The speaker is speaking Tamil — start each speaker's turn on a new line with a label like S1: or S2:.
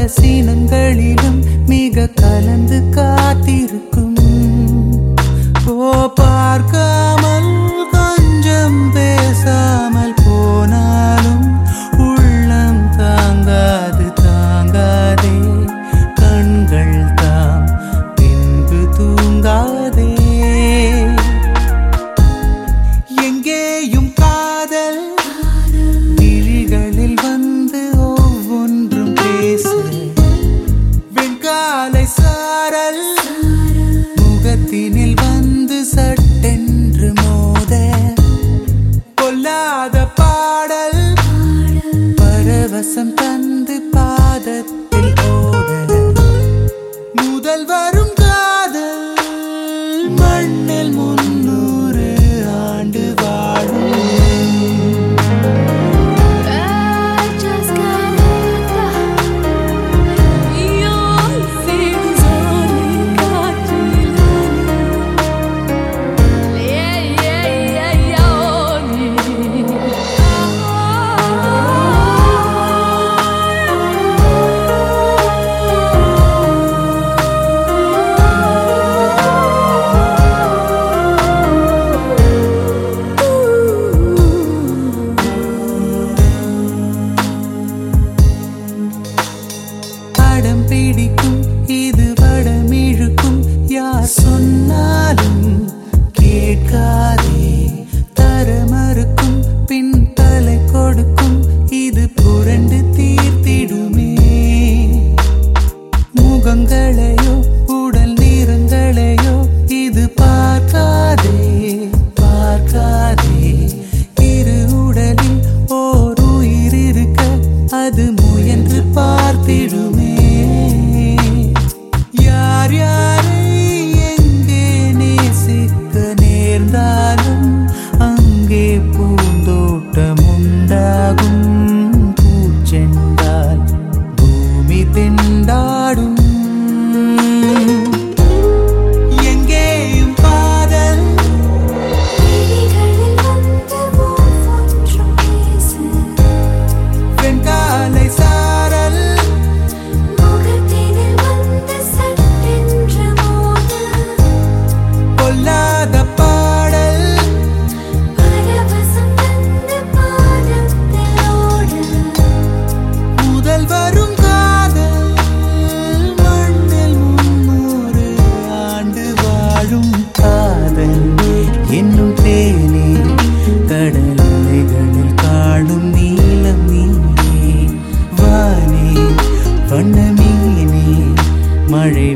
S1: பல சீனங்களிலும் மிக கலந்து காத்திருக்கும். ஓ பார்க்க இல்லாத பாடல். பரவசம் தந்து பாதத்தில் ஓட முதல் வரும் காதல். மண்ணில் முன் நிழலில் காடும் நீலம் நீயே வானே வண்ண மீனே மழை